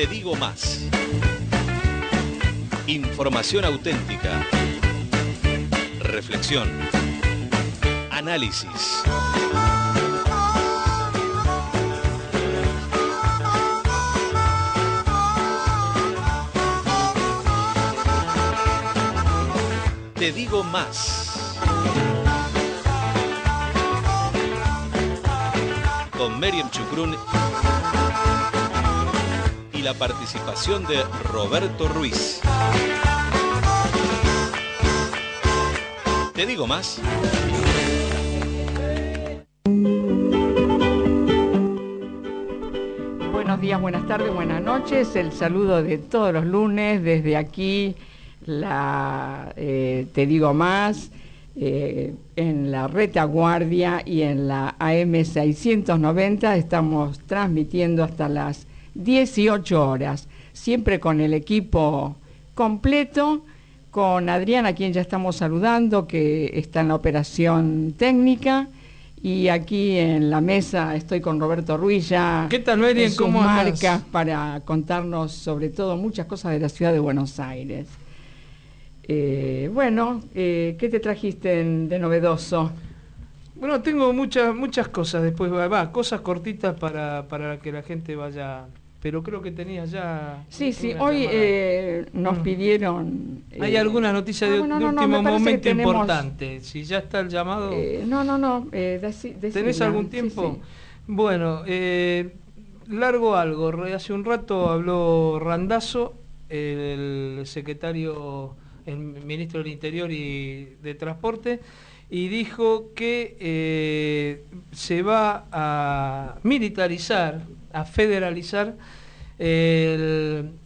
Te digo más. Información auténtica. Reflexión. Análisis. Te digo más. Con Miriam Chucrún y la participación de Roberto Ruiz. Te digo más. Buenos días, buenas tardes, buenas noches. El saludo de todos los lunes desde aquí, eh, Te digo más, eh, en la retaguardia y en la AM 690 estamos transmitiendo hasta las 18 horas, siempre con el equipo completo, con Adrián, a quien ya estamos saludando, que está en la operación técnica. Y aquí en la mesa estoy con Roberto Ruiz ya. ¿Qué tal, Mary? en sus marcas para contarnos sobre todo muchas cosas de la ciudad de Buenos Aires. Eh, bueno, eh, ¿qué te trajiste en- de novedoso? Bueno, tengo muchas muchas cosas después, va, va, cosas cortitas para, para que la gente vaya. Pero creo que tenías ya. Sí, sí, hoy eh, nos Mm. pidieron... Hay eh, algunas noticias ah, de, no, no, último momento tenemos- importante. Si ya está el llamado. eh, no, no, no, ¿Tenés algún tiempo? sí. Bueno, largo algo. Hace un rato habló Randazo, el secretario, el ministro del Interior y de Transporte, y dijo que eh, se va a militarizar, a federalizar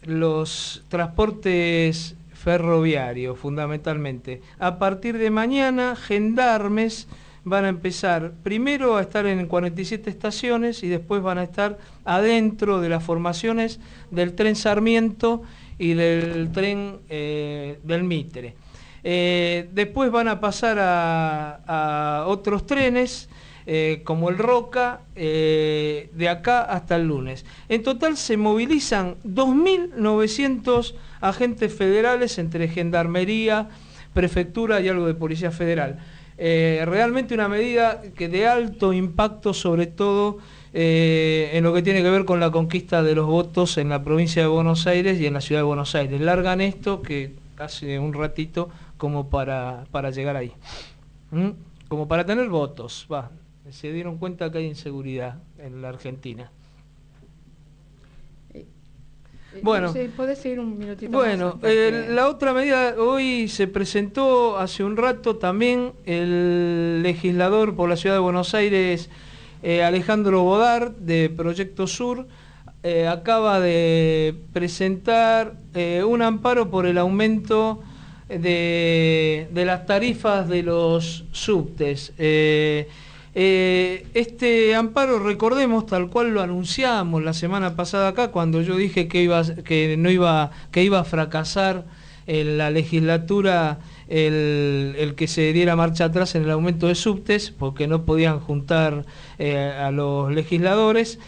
los transportes ferroviarios, fundamentalmente. A partir de mañana, gendarmes van a empezar primero a estar en 47 estaciones y después van a estar adentro de las formaciones del tren Sarmiento y del tren eh, del Mitre. Eh, después van a pasar a, otros trenes eh, como el Roca, eh, de acá hasta el lunes. En total se movilizan 2.900 agentes federales entre gendarmería, prefectura y algo de policía federal. Realmente una medida que de alto impacto, sobre todo en lo que tiene que ver con la conquista de los votos en la provincia de Buenos Aires y en la ciudad de Buenos Aires. Largan esto que hace un ratito como para, para llegar ahí. ¿Mm? Como para tener votos, va. Se dieron cuenta que hay inseguridad en la Argentina. Eh, Bueno. sí, ¿Podés seguir un minutito Bueno, más? Eh, la otra medida, hoy se presentó hace un rato también el legislador por la ciudad de Buenos Aires, eh, Alejandro Bodar, de Proyecto Sur, eh, acaba de presentar eh, un amparo por el aumento de, las tarifas de los subtes. Eh, eh, este amparo, recordemos, tal cual lo anunciamos la semana pasada acá, cuando yo dije que iba, que no iba, que iba a fracasar en la legislatura el, el que se diera marcha atrás en el aumento de subtes, porque no podían juntar eh, a los legisladores.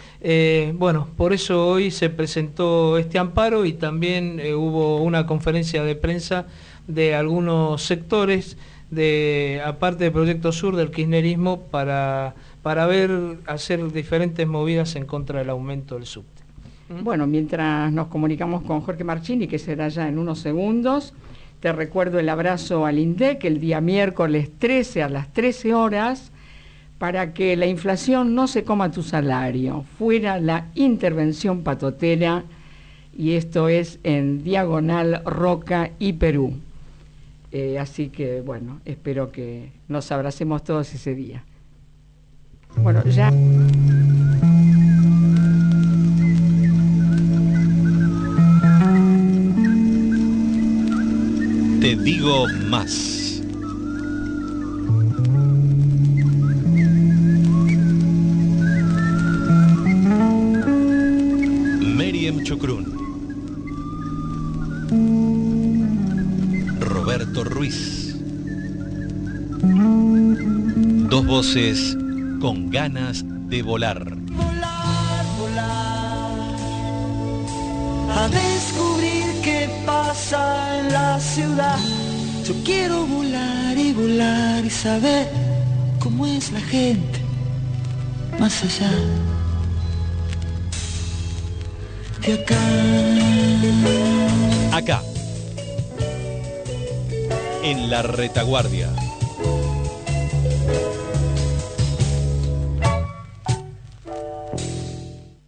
Bueno, por eso hoy se presentó este amparo y también hubo una conferencia de prensa de algunos sectores de aparte del Proyecto Sur del kirchnerismo para, para hacer diferentes movidas en contra del aumento del subte. Bueno, mientras nos comunicamos con Jorge Marchini, que será ya en unos segundos, te recuerdo el abrazo al INDEC el día miércoles 13 a las 13 horas para que la inflación no se coma tu salario. Fuera la intervención patotera y esto es en Diagonal Roca y Perú. Eh, así que bueno, espero que nos abracemos todos ese día. Bueno, ya... Te digo más. Voces con ganas de volar. volar, volar. a descubrir qué pasa en la ciudad. Yo quiero volar y volar y saber cómo es la gente más allá de acá. Acá, en la retaguardia.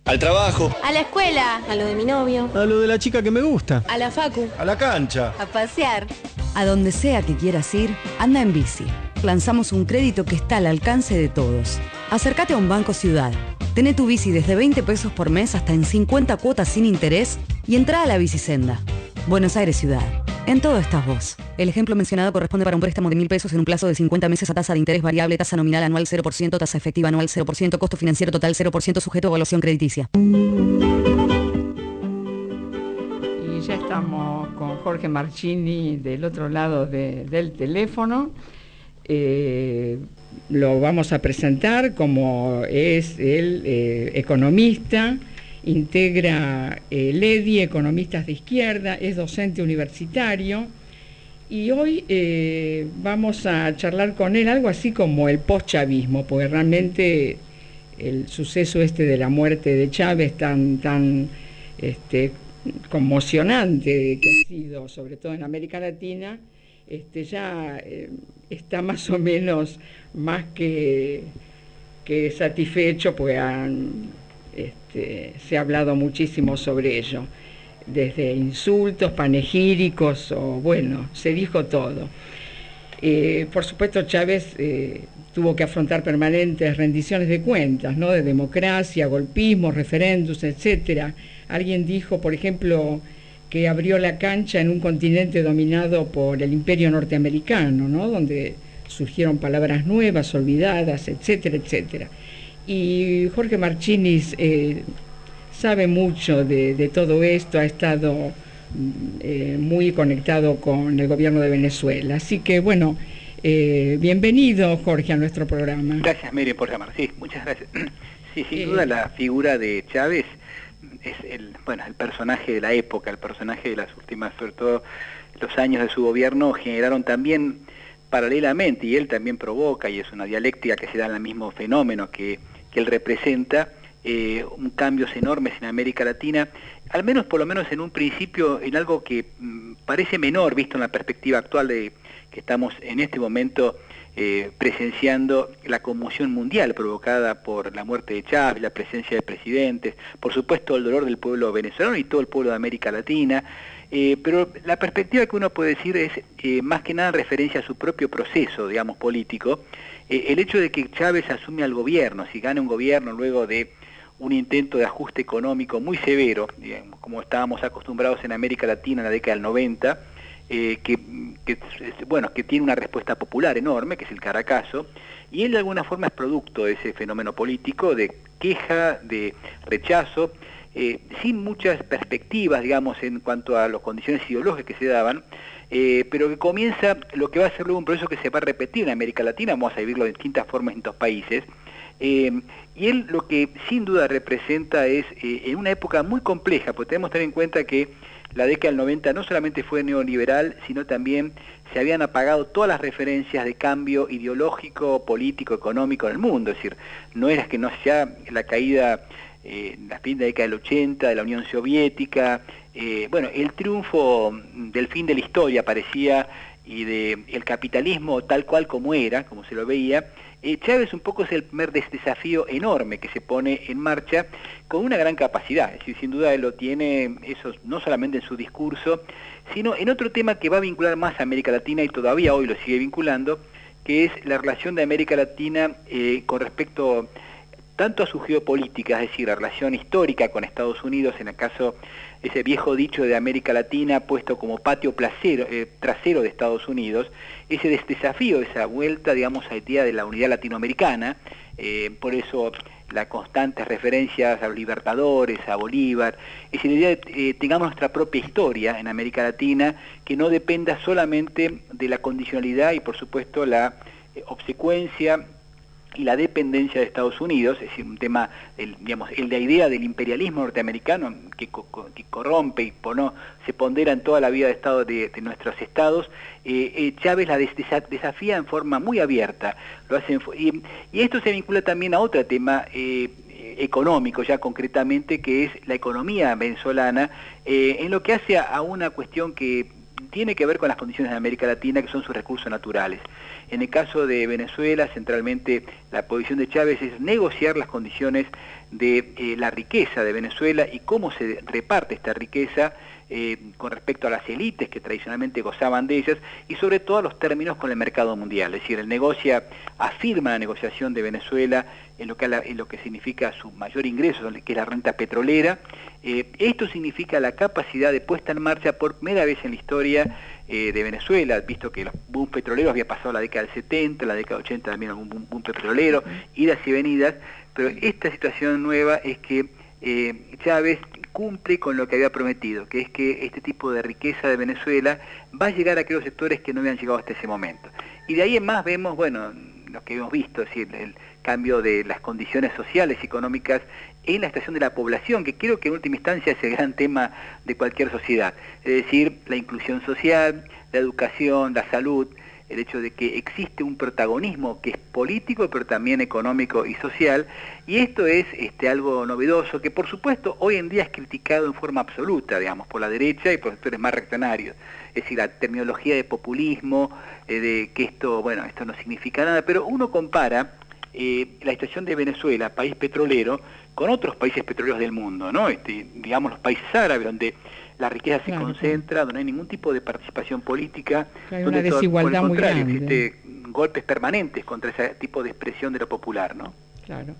Al trabajo. A la escuela. A lo de mi novio. A lo de la chica que me gusta. A la facu. A la cancha. A pasear. A donde sea que quieras ir, anda en bici. Lanzamos un crédito que está al alcance de todos. Acércate a un banco ciudad. Tené tu bici desde 20 pesos por mes hasta en 50 cuotas sin interés y entra a la bicisenda. Buenos Aires Ciudad. En todo estás vos. El ejemplo mencionado corresponde para un préstamo de mil pesos en un plazo de 50 meses a tasa de interés variable, tasa nominal anual 0%, tasa efectiva anual 0%, costo financiero total 0%, sujeto a evaluación crediticia. Y ya estamos con Jorge Marchini del otro lado de- del teléfono. Eh, lo vamos a presentar como es el eh, economista, integra el EDI, Economistas de Izquierda, es docente universitario y hoy eh, vamos a charlar con él algo así como el post-chavismo, porque realmente el suceso este de la muerte de Chávez tan, tan este, conmocionante que ha sido, sobre todo en América Latina, este, ya eh, está más o menos más que, satisfecho, pues han, este, se ha hablado muchísimo sobre ello, desde insultos, panegíricos, o bueno, se dijo todo. Eh, por supuesto, Chávez eh, tuvo que afrontar permanentes rendiciones de cuentas, ¿no? De democracia, golpismo, referéndums, etcétera. Alguien dijo, por ejemplo, que abrió la cancha en un continente dominado por el imperio norteamericano, ¿no? Donde surgieron palabras nuevas, olvidadas, etcétera, etcétera. Y Jorge Marchinis eh, sabe mucho de, de todo esto, ha estado mm, eh, muy conectado con el gobierno de Venezuela. Así que bueno, eh, bienvenido Jorge a nuestro programa. Gracias, Mire, por llamar. Sí, muchas gracias. Sí, sin Eh. duda la figura de Chávez es el, bueno, el personaje de la época, el personaje de las últimas, sobre todo los años de su gobierno, generaron también paralelamente, y él también provoca, y es una dialéctica que se da en el mismo fenómeno que, que él representa, eh, un cambios enormes en América Latina, al menos por lo menos en un principio, en algo que mm, parece menor visto en la perspectiva actual de que estamos en este momento eh, presenciando la conmoción mundial provocada por la muerte de Chávez, la presencia de presidentes, por supuesto el dolor del pueblo venezolano y todo el pueblo de América Latina, eh, pero la perspectiva que uno puede decir es más que nada en referencia a su propio proceso, digamos, político, eh, el hecho de que Chávez asume al gobierno, si gana un gobierno luego de un intento de ajuste económico muy severo, como estábamos acostumbrados en América Latina en la década del 90, eh, que, que, bueno, que tiene una respuesta popular enorme, que es el Caracazo, y él de alguna forma es producto de ese fenómeno político de queja, de rechazo, eh, sin muchas perspectivas, digamos, en cuanto a las condiciones ideológicas que se daban, eh, pero que comienza lo que va a ser luego un proceso que se va a repetir en América Latina, vamos a vivirlo de distintas formas en distintos países, eh, y él lo que sin duda representa es, en una época muy compleja, porque tenemos que tener en cuenta que la década del 90 no solamente fue neoliberal, sino también se habían apagado todas las referencias de cambio ideológico, político, económico en el mundo. Es decir, no era que no sea la caída eh, la fin de la década del 80 de la Unión Soviética, eh, bueno, el triunfo del fin de la historia parecía y de el capitalismo tal cual como era, como se lo veía, eh, Chávez un poco es el primer des- desafío enorme que se pone en marcha con una gran capacidad, es decir, sin duda él lo tiene, eso no solamente en su discurso, sino en otro tema que va a vincular más a América Latina y todavía hoy lo sigue vinculando, que es la relación de América Latina eh, con respecto tanto a su geopolítica, es decir, la relación histórica con Estados Unidos, en el caso ese viejo dicho de América Latina puesto como patio placero, eh, trasero de Estados Unidos, ese des- desafío, esa vuelta, digamos, a la idea de la unidad latinoamericana, eh, por eso las constantes referencias a los libertadores, a Bolívar, es la idea de eh, tengamos nuestra propia historia en América Latina, que no dependa solamente de la condicionalidad y por supuesto la eh, obsecuencia y la dependencia de Estados Unidos, es decir, un tema, el, digamos, el de la idea del imperialismo norteamericano que, que corrompe y no, se pondera en toda la vida de Estado de, nuestros estados, eh, eh, Chávez la desafía en forma muy abierta. Lo hace y, esto se vincula también a otro tema eh, económico, ya concretamente, que es la economía venezolana, en lo que hace a una cuestión que tiene que ver con las condiciones de América Latina, que son sus recursos naturales. En el caso de Venezuela, centralmente la posición de Chávez es negociar las condiciones de eh, la riqueza de Venezuela y cómo se reparte esta riqueza eh, con respecto a las élites que tradicionalmente gozaban de ellas y sobre todo a los términos con el mercado mundial. Es decir, el negocia afirma la negociación de Venezuela en lo que, en lo que significa su mayor ingreso, que es la renta petrolera. Eh, esto significa la capacidad de puesta en marcha por primera vez en la historia eh, de Venezuela, visto que los boom petroleros había pasado la década del 70, la década del 80 también algún boom, boom petrolero, idas y venidas, pero esta situación nueva es que Chávez cumple con lo que había prometido, que es que este tipo de riqueza de Venezuela va a llegar a aquellos sectores que no habían llegado hasta ese momento. Y de ahí en más vemos, bueno, lo que hemos visto, es decir, el cambio de las condiciones sociales y económicas en la estación de la población, que creo que en última instancia es el gran tema de cualquier sociedad. Es decir, la inclusión social, la educación, la salud, el hecho de que existe un protagonismo que es político, pero también económico y social, y esto es este, algo novedoso que por supuesto hoy en día es criticado en forma absoluta, digamos, por la derecha y por sectores más reaccionarios. Es decir, la terminología de populismo, eh, de que esto, bueno, esto no significa nada, pero uno compara eh, la situación de Venezuela, país petrolero, con otros países petroleros del mundo, ¿no? Este, digamos los países árabes, donde la riqueza se concentra, donde no hay ningún tipo de participación política, hay una desigualdad muy grande. existe golpes permanentes contra ese tipo de expresión de lo popular, ¿no? Claro.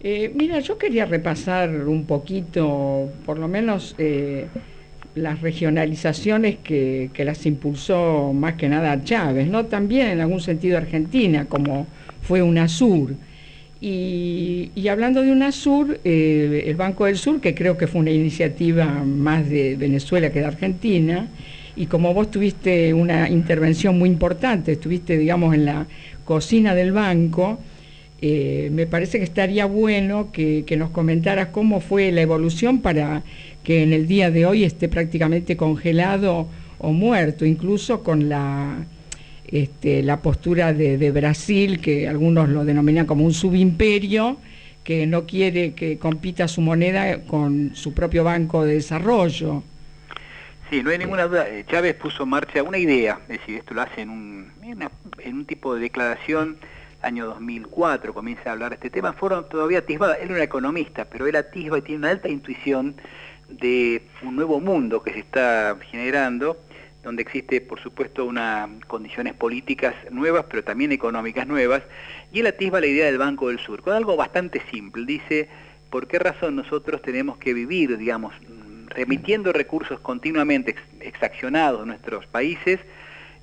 Eh, mira, yo quería repasar un poquito, por lo menos, eh, las regionalizaciones que, que, las impulsó más que nada Chávez, ¿no? También en algún sentido Argentina, como fue UNASUR. Y, hablando de UNASUR, eh, el Banco del Sur, que creo que fue una iniciativa más de Venezuela que de Argentina, y como vos tuviste una intervención muy importante, estuviste, digamos, en la cocina del banco, eh, me parece que estaría bueno que, nos comentaras cómo fue la evolución para que en el día de hoy esté prácticamente congelado o muerto, incluso con la este, la postura de, Brasil, que algunos lo denominan como un subimperio, que no quiere que compita su moneda con su propio banco de desarrollo. Sí, no hay ninguna duda. Eh, Chávez puso en marcha una idea, es decir, esto lo hace en un, en, un tipo de declaración, año 2004 comienza a hablar de este tema, fueron todavía atisbadas, él era un economista, pero él atisba y tiene una alta intuición de un nuevo mundo que se está generando, donde existe, por supuesto, unas condiciones políticas nuevas, pero también económicas nuevas, y él atisba la idea del Banco del Sur, con algo bastante simple. Dice, ¿por qué razón nosotros tenemos que vivir, digamos, remitiendo recursos continuamente extraccionados de nuestros países,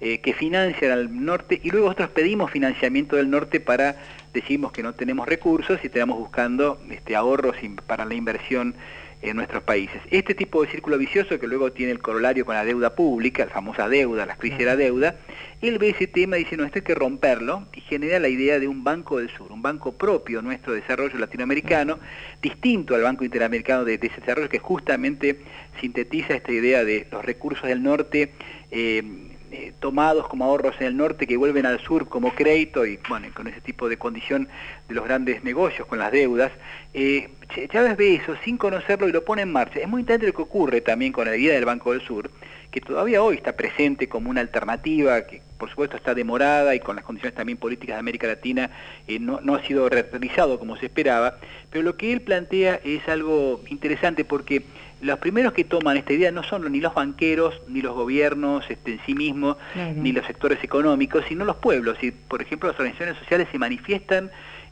eh, que financian al norte, y luego nosotros pedimos financiamiento del norte para, decimos que no tenemos recursos y estamos buscando este, ahorros para la inversión en nuestros países. Este tipo de círculo vicioso que luego tiene el corolario con la deuda pública, la famosa deuda, la crisis de la deuda, él ve ese tema y dice, no, esto hay que romperlo y genera la idea de un banco del sur, un banco propio nuestro desarrollo latinoamericano, distinto al Banco Interamericano de, Desarrollo que justamente sintetiza esta idea de los recursos del norte. Eh, eh, tomados como ahorros en el norte que vuelven al sur como crédito y bueno, con ese tipo de condición de los grandes negocios, con las deudas, eh, Chávez ve eso sin conocerlo y lo pone en marcha. Es muy interesante lo que ocurre también con la idea del Banco del Sur, que todavía hoy está presente como una alternativa, que por supuesto está demorada y con las condiciones también políticas de América Latina eh, no, no ha sido realizado como se esperaba, pero lo que él plantea es algo interesante porque los primeros que toman esta idea no son ni los banqueros, ni los gobiernos este, en sí mismos, ni los sectores económicos, sino los pueblos. Y, por ejemplo, las organizaciones sociales se manifiestan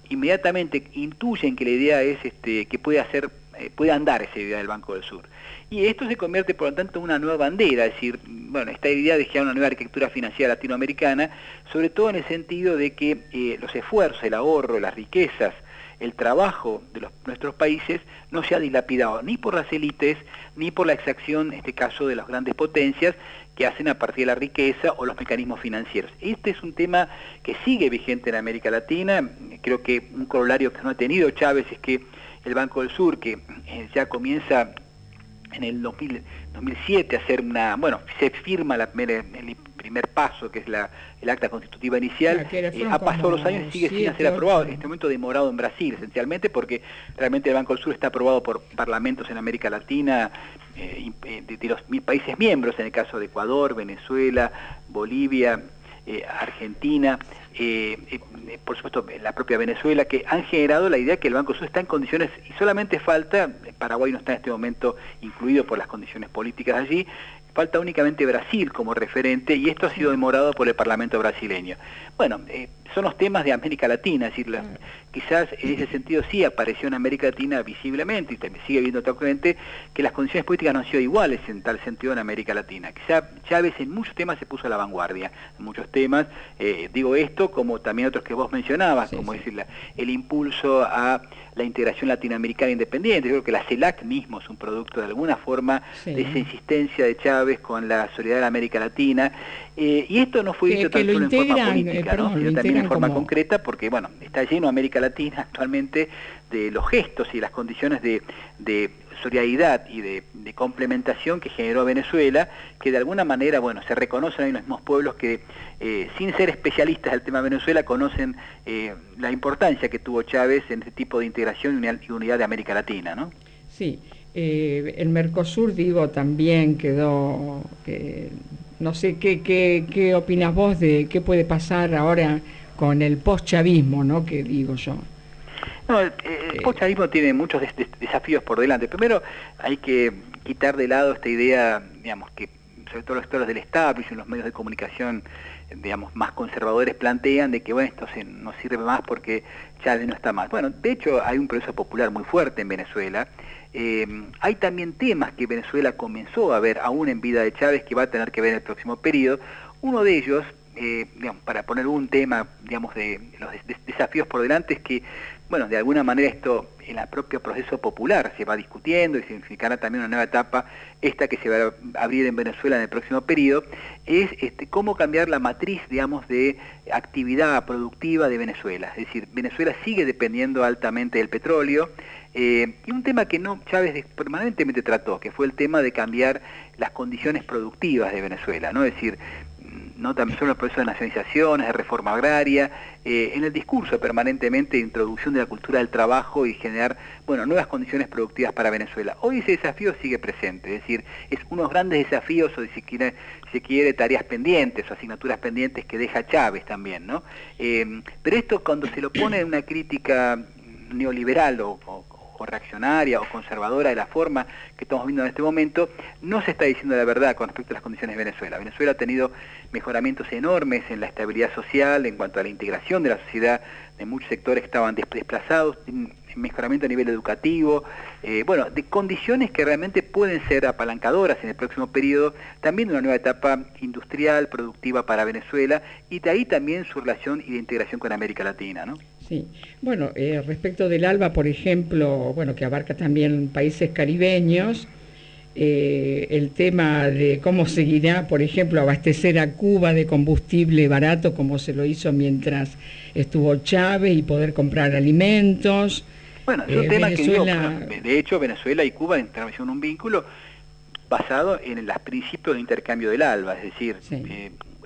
inmediatamente, intuyen que la idea es este, que puede, hacer, eh, puede andar esa idea del Banco del Sur. Y esto se convierte, por lo tanto, en una nueva bandera, es decir, bueno, esta idea de crear una nueva arquitectura financiera latinoamericana, sobre todo en el sentido de que eh, los esfuerzos, el ahorro, las riquezas, el trabajo de los, nuestros países no sea dilapidado ni por las élites ni por la exacción, en este caso, de las grandes potencias que hacen a partir de la riqueza o los mecanismos financieros. Este es un tema que sigue vigente en América Latina, creo que un corolario que no ha tenido Chávez es que el Banco del Sur, que eh, ya comienza en el 2007 a hacer una, bueno, se firma la primera, primer paso, que es la, el acta constitutiva inicial, eh, ha pasado los años y sigue sin ser aprobado. En este momento demorado en Brasil, esencialmente, porque realmente el Banco del Sur está aprobado por parlamentos en América Latina, eh, de, los países miembros, en el caso de Ecuador, Venezuela, Bolivia, eh, Argentina, eh, eh, por supuesto la propia Venezuela, que han generado la idea que el Banco Sur está en condiciones, y solamente falta, Paraguay no está en este momento incluido por las condiciones políticas allí, falta únicamente Brasil como referente y esto ha sido demorado por el Parlamento brasileño. Bueno, eh, son los temas de América Latina, es decir, quizás en ese sentido sí apareció en América Latina visiblemente y también sigue viendo actualmente que las condiciones políticas no han sido iguales en tal sentido en América Latina. Quizá Chávez en muchos temas se puso a la vanguardia, en muchos temas, eh, digo esto como también otros que vos mencionabas, como decir el impulso a la integración latinoamericana independiente. Yo creo que la CELAC mismo es un producto de alguna forma de esa insistencia de Chávez con la solidaridad de América Latina. Eh, y esto no fue dicho tan solo en forma política, eh, sino también en forma concreta, porque bueno, está lleno América Latina actualmente de los gestos y las condiciones de, de solidaridad y de, complementación que generó Venezuela, que de alguna manera, bueno, se reconocen en los mismos pueblos que, eh, sin ser especialistas del tema Venezuela, conocen eh, la importancia que tuvo Chávez en este tipo de integración y unidad de América Latina, ¿no? Sí, eh, el Mercosur, digo, también quedó, no sé, ¿qué, qué, ¿qué opinas vos de qué puede pasar ahora con el post-chavismo, ¿no? Que digo yo. No, el, el tiene muchos desafíos por delante. Primero, hay que quitar de lado esta idea, digamos, que sobre todo los sectores del Estado y los medios de comunicación, digamos, más conservadores plantean de que, bueno, esto no sirve más porque Chávez no está mal. Bueno, de hecho, hay un proceso popular muy fuerte en Venezuela. Eh, hay también temas que Venezuela comenzó a ver aún en vida de Chávez que va a tener que ver en el próximo periodo. Uno de ellos, eh, digamos, para poner un tema, digamos, de los desafíos por delante, es que bueno, de alguna manera esto en el propio proceso popular se va discutiendo y significará también una nueva etapa, esta que se va a abrir en Venezuela en el próximo periodo, es este, cómo cambiar la matriz, digamos, de actividad productiva de Venezuela. Es decir, Venezuela sigue dependiendo altamente del petróleo, eh, y un tema que no Chávez permanentemente trató, que fue el tema de cambiar las condiciones productivas de Venezuela, ¿no? Es decir, no tan solo el proceso de nacionalizaciones, de reforma agraria, eh, en el discurso permanentemente de introducción de la cultura del trabajo y generar bueno, nuevas condiciones productivas para Venezuela. Hoy ese desafío sigue presente, es decir, es unos grandes desafíos o si quiere, si quiere tareas pendientes o asignaturas pendientes que deja Chávez también, ¿no? Eh, pero esto cuando se lo pone en una crítica neoliberal o reaccionaria o conservadora de la forma que estamos viendo en este momento, no se está diciendo la verdad con respecto a las condiciones de Venezuela. Venezuela ha tenido mejoramientos enormes en la estabilidad social, en cuanto a la integración de la sociedad de muchos sectores estaban desplazados, mejoramiento a nivel educativo, eh, bueno, de condiciones que realmente pueden ser apalancadoras en el próximo periodo, también una nueva etapa industrial, productiva para Venezuela, y de ahí también su relación y de integración con América Latina, ¿no? Sí, bueno, eh, respecto del ALBA, por ejemplo, bueno, que abarca también países caribeños, eh, el tema de cómo seguirá, por ejemplo, abastecer a Cuba de combustible barato como se lo hizo mientras estuvo Chávez y poder comprar alimentos. Bueno, es un eh, tema que de hecho Venezuela y Cuba establecieron un vínculo basado en los principios de intercambio del ALBA, es decir,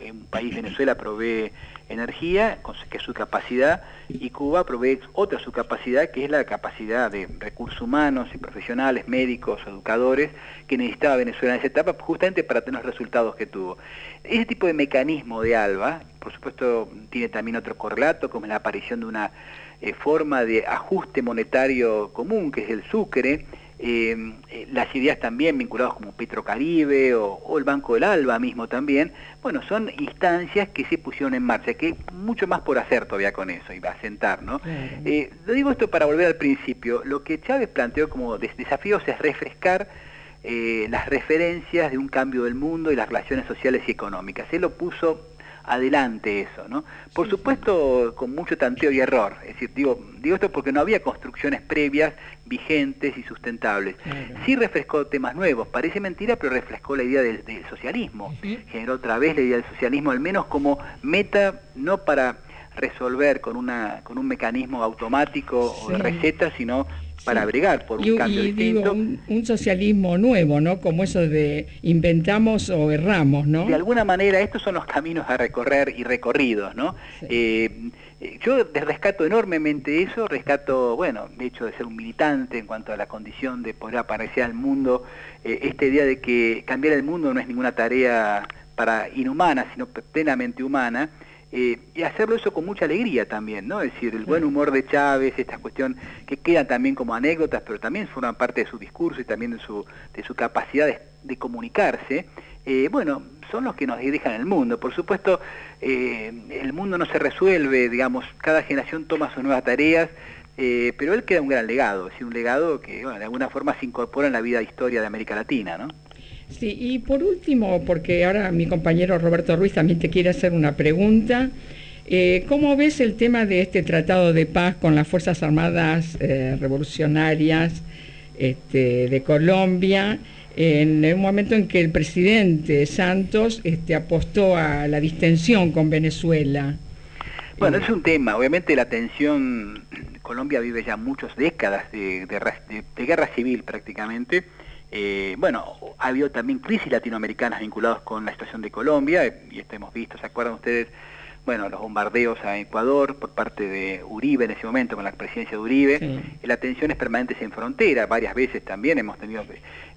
un país, Venezuela, provee energía, que es su capacidad, y Cuba provee otra su capacidad, que es la capacidad de recursos humanos y profesionales, médicos, educadores, que necesitaba Venezuela en esa etapa justamente para tener los resultados que tuvo. Ese tipo de mecanismo de ALBA, por supuesto, tiene también otro correlato, como la aparición de una eh, forma de ajuste monetario común, que es el Sucre, eh, eh, las ideas también vinculadas como Petrocaribe o, o, el Banco del Alba mismo también, bueno, son instancias que se pusieron en marcha, que hay mucho más por hacer todavía con eso y va a sentar, ¿no? Eh, lo digo esto para volver al principio, lo que Chávez planteó como desafíos es refrescar las referencias de un cambio del mundo y las relaciones sociales y económicas. Él lo puso adelante eso, ¿no? Por supuesto, con mucho tanteo y error. Es decir, digo, digo esto porque no había construcciones previas vigentes y sustentables. Sí refrescó temas nuevos, parece mentira, pero refrescó la idea del, socialismo. Generó otra vez la idea del socialismo, al menos como meta, no para resolver con, una, con un mecanismo automático o de receta, sino para bregar por un cambio distinto. un, socialismo nuevo, ¿no? Como eso de inventamos o erramos, ¿no? De alguna manera, estos son los caminos a recorrer y recorridos, ¿no? Eh, eh, yo rescato enormemente eso, rescato, bueno, de hecho de ser un militante en cuanto a la condición de poder aparecer al mundo, eh, esta idea de que cambiar el mundo no es ninguna tarea para inhumana, sino plenamente humana, eh, y hacerlo eso con mucha alegría también, ¿no? Es decir, el buen humor de Chávez, esta cuestión que quedan también como anécdotas, pero también forman parte de su discurso y también de su, de su capacidad de, comunicarse, eh, bueno, son los que nos dejan el mundo. Por supuesto, eh, el mundo no se resuelve, digamos, cada generación toma sus nuevas tareas, pero él queda un gran legado, es decir, un legado que, bueno, de alguna forma se incorpora en la vida e historia de América Latina, ¿no? Sí, y por último, porque ahora mi compañero Roberto Ruiz también te quiere hacer una pregunta, eh, ¿cómo ves el tema de este tratado de paz con las Fuerzas Armadas eh, Revolucionarias este, de Colombia? En un momento en que el presidente Santos este, apostó a la distensión con Venezuela. Bueno, es un tema. Obviamente la tensión, Colombia vive ya muchas décadas de guerra civil prácticamente eh, bueno, ha habido también crisis latinoamericanas vinculadas con la situación de Colombia, y esto hemos visto, ¿se acuerdan ustedes? Bueno, los bombardeos a Ecuador por parte de Uribe en ese momento, con la presidencia de Uribe, la tensión es permanente en frontera, varias veces también hemos tenido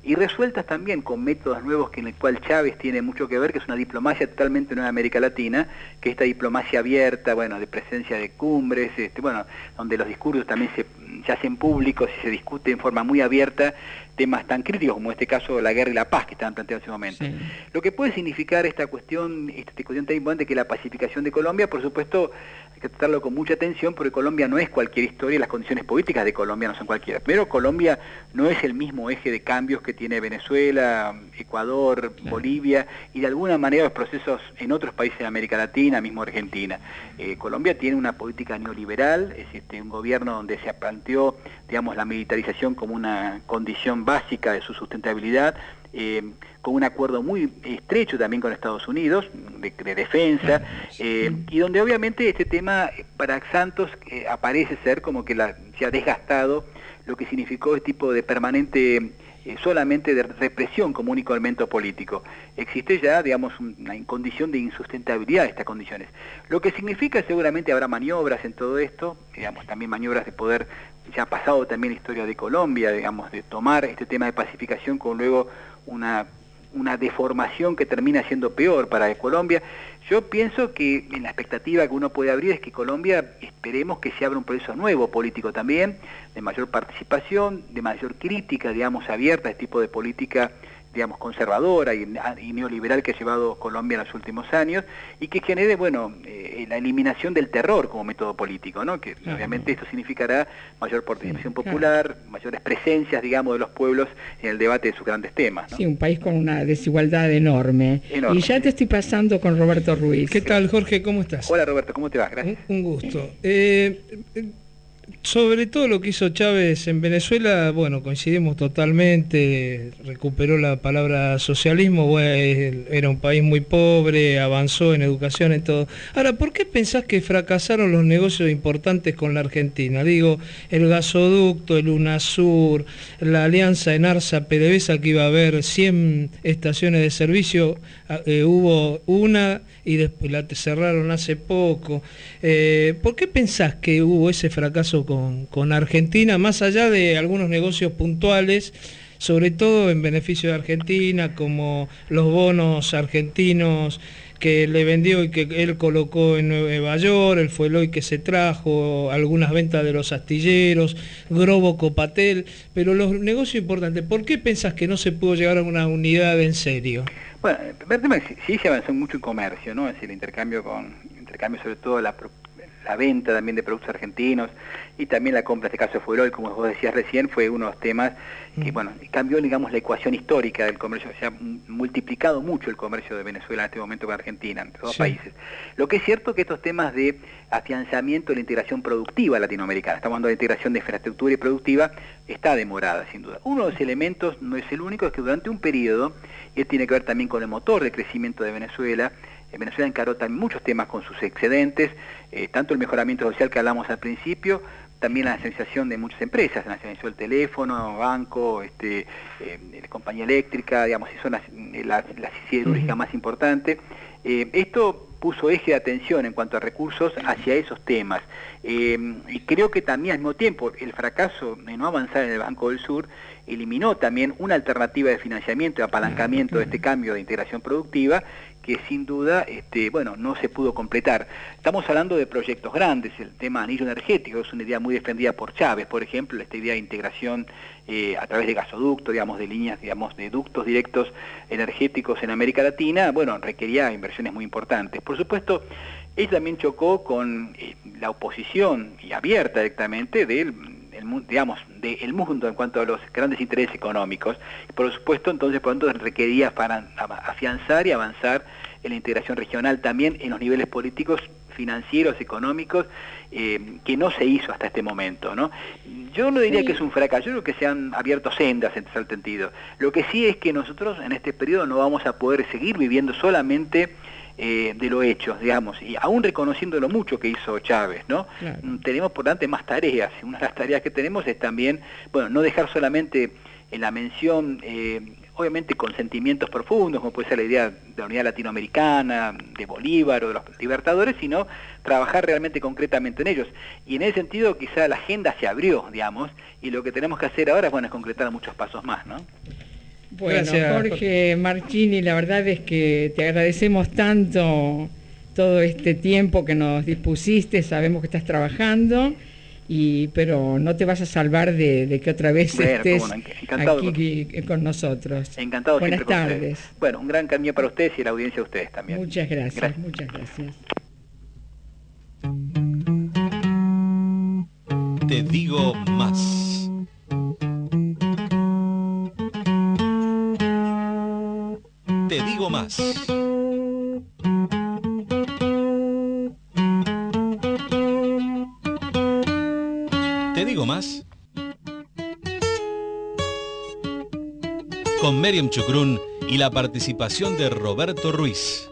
y resueltas también con métodos nuevos que en el cual Chávez tiene mucho que ver, que es una diplomacia totalmente nueva de América Latina, que esta diplomacia abierta, bueno, de presencia de cumbres, este, bueno, donde los discursos también se, hacen públicos y se discute en forma muy abierta temas tan críticos como en este caso la guerra y la paz que estaban planteados en ese momento. Lo que puede significar esta cuestión, esta cuestión tan importante que la pacificación de Colombia, por supuesto, hay que tratarlo con mucha atención porque Colombia no es cualquier historia, las condiciones políticas de Colombia no son cualquiera. Pero Colombia no es el mismo eje de cambios que tiene Venezuela, Ecuador, Bolivia y de alguna manera los procesos en otros países de América Latina, mismo Argentina. Eh, Colombia tiene una política neoliberal, es decir, un gobierno donde se planteó, digamos, la militarización como una condición básica de su sustentabilidad, eh, con un acuerdo muy estrecho también con Estados Unidos, de, defensa, eh, y donde obviamente este tema para Santos aparece ser como que la, se ha desgastado lo que significó este tipo de permanente eh, solamente de represión como único elemento político. Existe ya, digamos, una condición de insustentabilidad de estas condiciones. Lo que significa seguramente habrá maniobras en todo esto, digamos, también maniobras de poder, ya ha pasado también la historia de Colombia, digamos, de tomar este tema de pacificación con luego una una deformación que termina siendo peor para Colombia. Yo pienso que en la expectativa que uno puede abrir es que Colombia esperemos que se abra un proceso nuevo político también, de mayor participación, de mayor crítica, digamos, abierta a este tipo de política digamos, conservadora y, neoliberal que ha llevado Colombia en los últimos años y que genere, bueno, eh, la eliminación del terror como método político, ¿no? Que obviamente esto significará mayor participación popular, mayores presencias, digamos, de los pueblos en el debate de sus grandes temas. Sí, un país con una desigualdad enorme. Y ya te estoy pasando con Roberto Ruiz. ¿Qué tal, Jorge? ¿Cómo estás? Hola, Roberto, ¿cómo te vas? Gracias. Un, gusto. Eh, sobre todo lo que hizo Chávez en Venezuela, bueno, coincidimos totalmente, recuperó la palabra socialismo, era un país muy pobre, avanzó en educación, en todo. Ahora, ¿por qué pensás que fracasaron los negocios importantes con la Argentina? Digo, el gasoducto, el UNASUR, la alianza en Arsa PDVSA que iba a haber 100 estaciones de servicio, ah, eh, hubo una y después la cerraron hace poco. Eh, ¿Por qué pensás que hubo ese fracaso con, con Argentina, más allá de algunos negocios puntuales? sobre todo en beneficio de Argentina, como los bonos argentinos que le vendió y que él colocó en Nueva York, el fue hoy que se trajo, algunas ventas de los astilleros, Grobo Copatel, pero los negocios importantes, ¿por qué pensás que no se pudo llegar a una unidad en serio? Bueno, el tema es sí se avanzó mucho en comercio, ¿no? Es decir, el intercambio con, intercambio sobre todo la, la venta también de productos argentinos y también la compra, en este caso de Fueroy, como vos decías recién, fue uno de los temas que, bueno, cambió, digamos, la ecuación histórica del comercio, se ha multiplicado mucho el comercio de Venezuela en este momento con Argentina, entre dos países. Lo que es cierto que estos temas de afianzamiento de la integración productiva latinoamericana, estamos hablando de integración de infraestructura y productiva, está demorada, sin duda. Uno de los elementos, no es el único, es que durante un periodo, y tiene que ver también con el motor de crecimiento de Venezuela, Venezuela encaró también muchos temas con sus excedentes, eh, tanto el mejoramiento social que hablamos al principio, también la nacionalización de muchas empresas, la nacionalizó el teléfono, banco, este, eh, la compañía eléctrica, digamos, son las, las, siderúrgicas más importantes. Eh, esto puso eje de atención en cuanto a recursos hacia esos temas. y creo que también al mismo tiempo el fracaso de no avanzar en el Banco del Sur eliminó también una alternativa de financiamiento y apalancamiento de este cambio de integración productiva que sin duda, este, bueno, no se pudo completar. Estamos hablando de proyectos grandes, el tema anillo energético es una idea muy defendida por Chávez, por ejemplo, esta idea de integración eh, a través de gasoductos, digamos, de líneas, digamos, de ductos directos energéticos en América Latina, bueno, requería inversiones muy importantes. Por supuesto, él también chocó con eh, la oposición y abierta directamente del digamos, del mundo en cuanto a los grandes intereses económicos. Por supuesto, entonces, por tanto, requería para afianzar y avanzar en la integración regional también en los niveles políticos, financieros, económicos, eh, que no se hizo hasta este momento. ¿no? Yo no diría que es un fracaso, yo creo que se han abierto sendas en tal sentido. Lo que sí es que nosotros en este periodo no vamos a poder seguir viviendo solamente eh, de lo hecho, digamos, y aún reconociendo lo mucho que hizo Chávez, ¿no? Mm, tenemos por delante más tareas, y una de las tareas que tenemos es también, bueno, no dejar solamente en la mención, eh, obviamente con sentimientos profundos, como puede ser la idea de la unidad latinoamericana, de Bolívar o de los libertadores, sino trabajar realmente concretamente en ellos. Y en ese sentido quizá la agenda se abrió, digamos, y lo que tenemos que hacer ahora bueno, es concretar muchos pasos más, ¿no? Bueno, Jorge Marchini, la verdad es que te agradecemos tanto todo este tiempo que nos dispusiste, sabemos que estás trabajando, y, pero no te vas a salvar de, que otra vez estés aquí con nosotros. Encantado. Buenas tardes. Bueno, un gran cambio para ustedes y la audiencia de ustedes también. Muchas gracias. muchas gracias. Te digo más. Te digo más. Te digo más. Con Miriam Chucrún y la participación de Roberto Ruiz.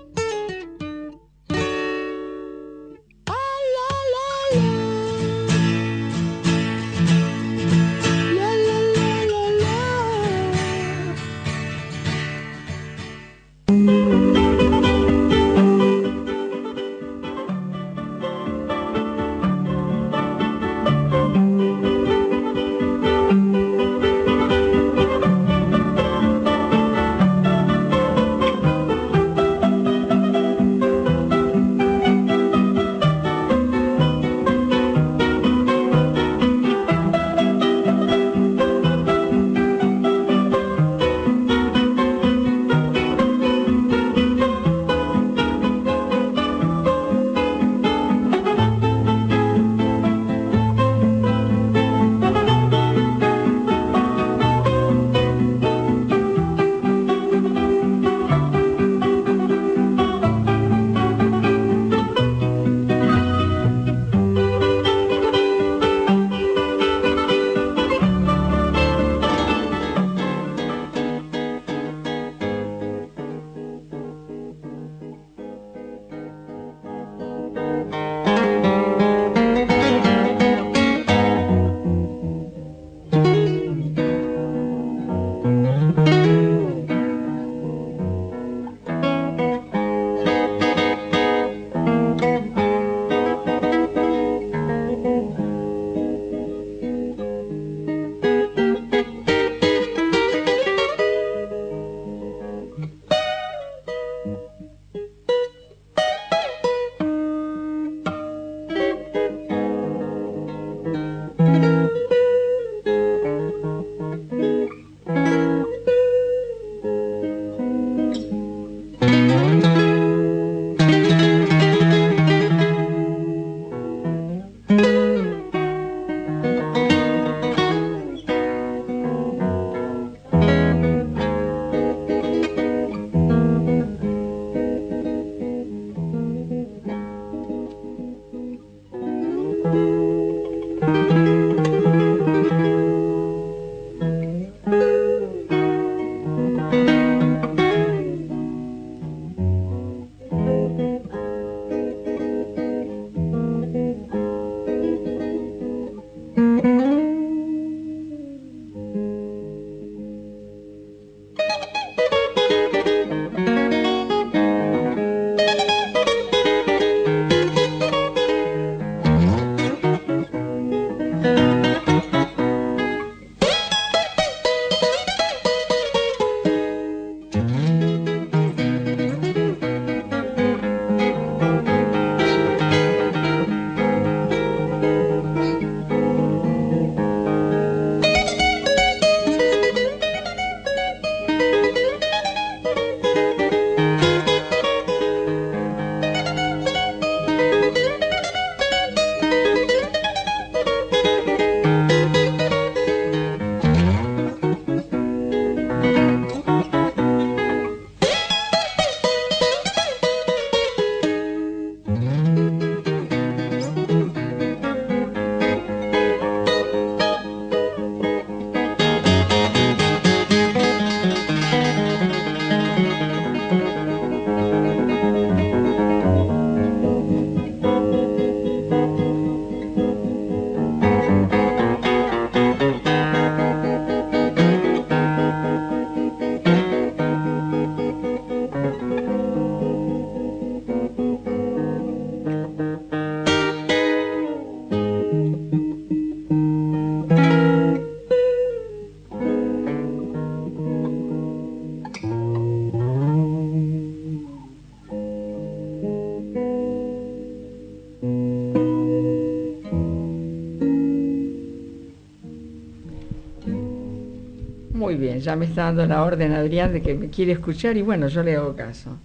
Bien, ya me está dando la orden Adrián de que me quiere escuchar y bueno, yo le hago caso.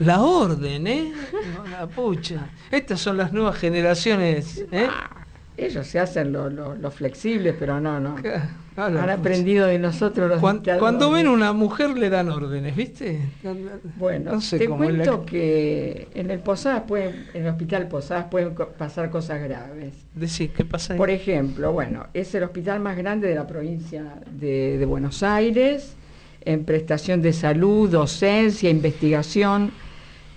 La orden, ¿eh? No, la pucha. Estas son las nuevas generaciones, ¿eh? Ah, ellos se hacen los lo, lo flexibles, pero no, no. Han aprendido de nosotros los Cuan- dictadores. Cuando, ven una mujer le dan órdenes, ¿viste? Bueno, No sé te la- cuento que en el Posadas pueden, en el hospital Posadas pueden pasar cosas graves. Decí, ¿qué pasa ahí? Por ejemplo, bueno, es el hospital más grande de la provincia de, de Buenos Aires, en prestación de salud, docencia, investigación,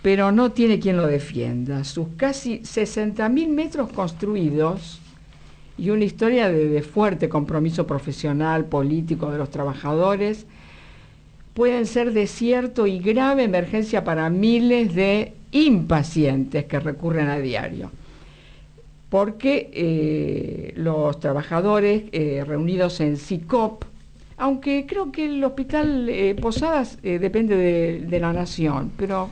pero no tiene quien lo defienda. Sus casi 60.000 metros construidos y una historia de, de fuerte compromiso profesional, político de los trabajadores, pueden ser de cierto y grave emergencia para miles de impacientes que recurren a diario porque eh, los trabajadores eh, reunidos en CICOP, aunque creo que el hospital eh, Posadas depende de, de la nación, pero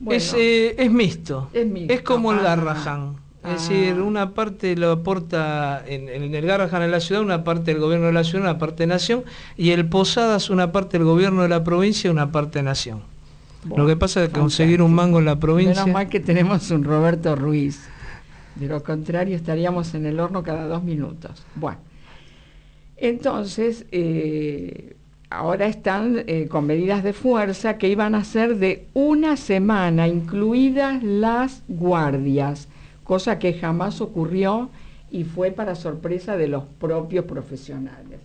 bueno, es, es mixto. Es mixto. como el Ah. Garrahan. Ah. Es decir, una parte lo aporta en, en el Garrahan en la ciudad, una parte del gobierno de la ciudad, una parte nación, y el Posadas una parte del gobierno de la provincia, una parte nación. bueno, lo que pasa es que conseguir un mango en la provincia... Menos mal que tenemos un Roberto Ruiz. De lo contrario estaríamos en el horno cada dos minutos. Bueno, entonces eh, ahora están eh, con medidas de fuerza que iban a ser de una semana, incluidas las guardias, cosa que jamás ocurrió y fue para sorpresa de los propios profesionales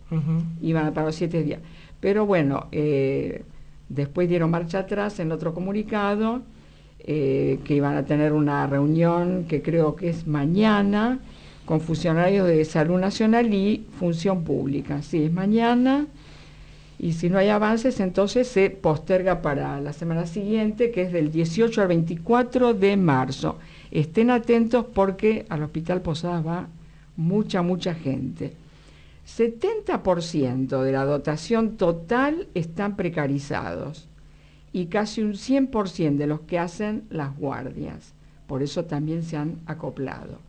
iban a para los siete días. Pero bueno, eh, después dieron marcha atrás en otro comunicado, eh, que iban a tener una reunión que creo que es mañana, con funcionarios de Salud Nacional y Función Pública. Sí, es mañana. Y si no hay avances, entonces se posterga para la semana siguiente, que es del 18 al 24 de marzo. Estén atentos porque al Hospital Posadas va mucha, mucha gente. 70% de la dotación total están precarizados y casi un 100% de los que hacen las guardias. Por eso también se han acoplado.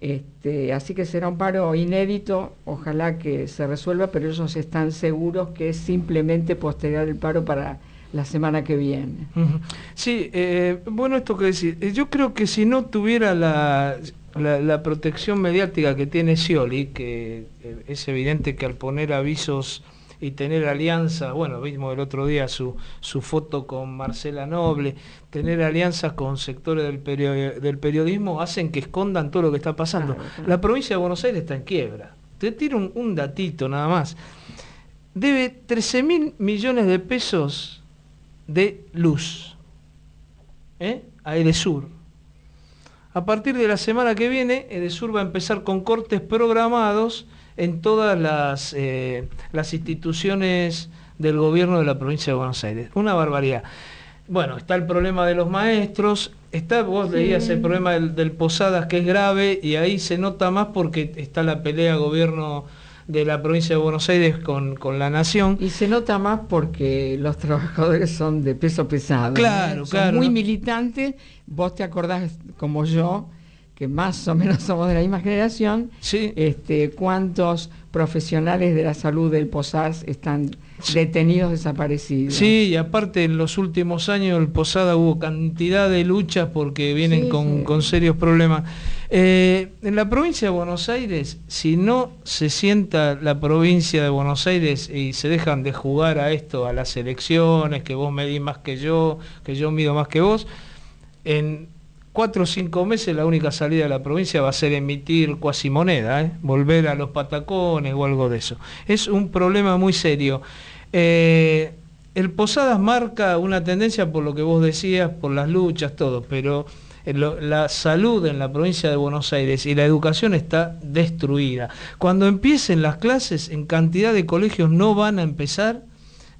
Este, así que será un paro inédito, ojalá que se resuelva, pero ellos están seguros que es simplemente postergar el paro para la semana que viene. Sí, eh, bueno, esto que decir, eh, yo creo que si no tuviera la, la, la protección mediática que tiene Scioli, que eh, es evidente que al poner avisos y tener alianza, bueno, vimos el otro día su, su foto con Marcela Noble, tener alianzas con sectores del, perio- del periodismo hacen que escondan todo lo que está pasando. Claro, claro. La provincia de Buenos Aires está en quiebra. Te tiro un, un datito nada más. Debe 13 mil millones de pesos de luz ¿eh? a Edesur. A partir de la semana que viene, Edesur va a empezar con cortes programados en todas las, eh, las instituciones del gobierno de la provincia de Buenos Aires. Una barbaridad. Bueno, está el problema de los maestros, está, vos Sí. veías el problema del, del Posadas que es grave y ahí se nota más porque está la pelea gobierno de la provincia de Buenos Aires con, con la nación. Y se nota más porque los trabajadores son de peso pesado. Claro, ¿eh? Son claro, muy ¿no? militantes. Vos te acordás, como yo, que más o menos somos de la misma generación, Sí. este, cuántos profesionales de la salud del POSAS están detenidos, desaparecidos. Sí, y aparte en los últimos años el Posada hubo cantidad de luchas porque vienen Sí, con, sí. con serios problemas. Eh, en la provincia de Buenos Aires, si no se sienta la provincia de Buenos Aires y se dejan de jugar a esto, a las elecciones, que vos medís más que yo, que yo mido más que vos, en cuatro o cinco meses la única salida de la provincia va a ser emitir cuasimoneda, ¿eh? volver a los patacones o algo de eso. Es un problema muy serio. Eh, el Posadas marca una tendencia por lo que vos decías, por las luchas, todo, pero lo- la salud en la provincia de Buenos Aires y la educación está destruida. Cuando empiecen las clases, en cantidad de colegios no van a empezar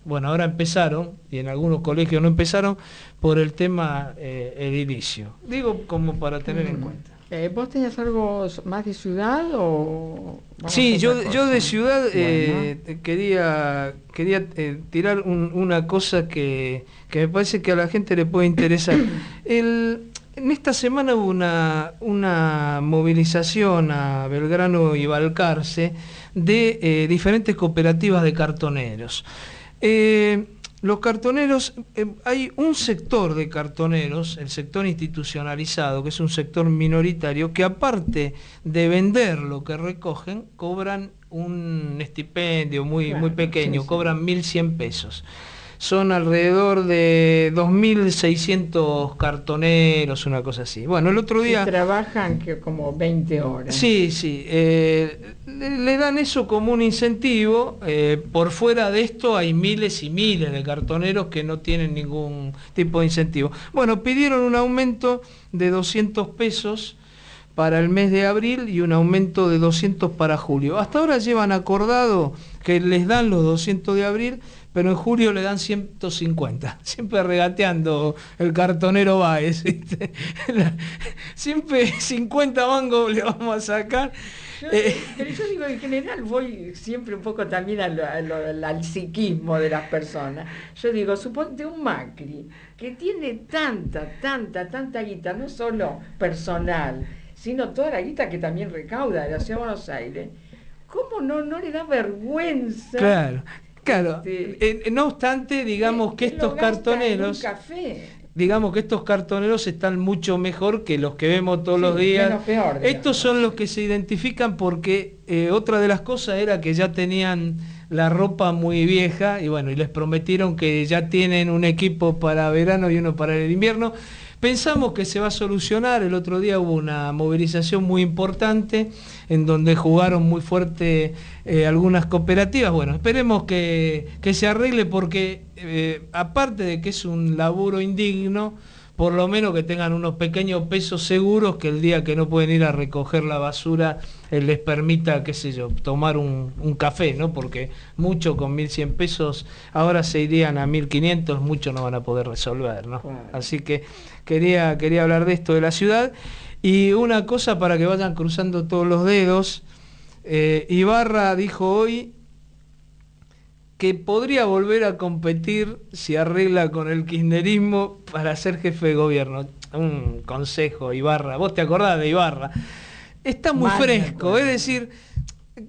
bueno, ahora empezaron, y en algunos colegios no empezaron, por el tema eh, edilicio. Digo como para tener en Mm. cuenta. Eh, ¿Vos tenías algo más de ciudad o...? Sí, yo, yo de ciudad eh, quería, quería eh, tirar un- una cosa que, que me parece que a la gente le puede interesar. El, en esta semana hubo una, una movilización a Belgrano y Balcarce de diferentes cooperativas de cartoneros. Eh, los cartoneros, eh, hay un sector de cartoneros, el sector institucionalizado, que es un sector minoritario, que aparte de vender lo que recogen, cobran un estipendio muy, muy pequeño, cobran 1.100 pesos son alrededor de 2.600 cartoneros, una cosa así. Bueno, el otro día... trabajan que como 20 horas. Sí, sí. Eh, le dan eso como un incentivo. Eh, por fuera de esto hay miles y miles de cartoneros que no tienen ningún tipo de incentivo. Bueno, pidieron un aumento de 200 pesos para el mes de abril y un aumento de 200 para julio. Hasta ahora llevan acordado que les dan los 200 de abril pero en julio le dan 150, siempre regateando el cartonero Baez, siempre 50 mangos le vamos a sacar. Eh, pero yo digo, en general voy siempre un poco también al, al, psiquismo de las personas. Yo digo, suponte un Macri que tiene tanta, tanta, tanta guita, no solo personal, sino toda la guita que también recauda de la Ciudad de Buenos Aires. ¿Cómo no, no le da vergüenza claro. Claro, este, no obstante, digamos que estos cartoneros, digamos que estos cartoneros están mucho mejor que los que vemos todos los días. estos son los que se identifican porque eh, otra de las cosas era que ya tenían la ropa muy vieja y bueno, y les prometieron que ya tienen un equipo para verano y uno para el invierno. Pensamos que se va a solucionar, el otro día hubo una movilización muy importante en donde jugaron muy fuerte eh, algunas cooperativas. Bueno, esperemos que, se arregle porque eh, aparte de que es un laburo indigno, por lo menos que tengan unos pequeños pesos seguros que el día que no pueden ir a recoger la basura eh, les permita, qué sé yo, tomar un, café, ¿no? Porque mucho con 1.100 pesos, ahora se irían a 1.500, mucho no van a poder resolver, ¿no? Así que quería, quería hablar de esto de la ciudad. Y una cosa para que vayan cruzando todos los dedos, eh, Ibarra dijo hoy que podría volver a competir si arregla con el kirchnerismo para ser jefe de gobierno. Un consejo, Ibarra. ¿Vos te acordás de Ibarra? Está muy fresco, es decir,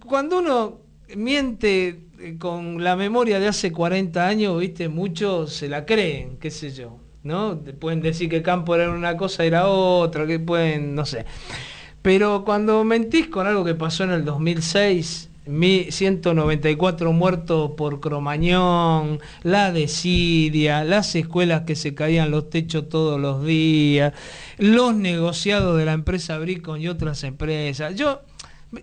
cuando uno miente eh, con la memoria de hace 40 años, viste, muchos se la creen, qué sé yo, ¿no? Pueden decir que Campo era una cosa, era otra, que pueden, no sé. Pero cuando mentís con algo que pasó en el 2006, 194 muertos por Cromañón, la desidia, las escuelas que se caían los techos todos los días, los negociados de la empresa Bricon y otras empresas. Yo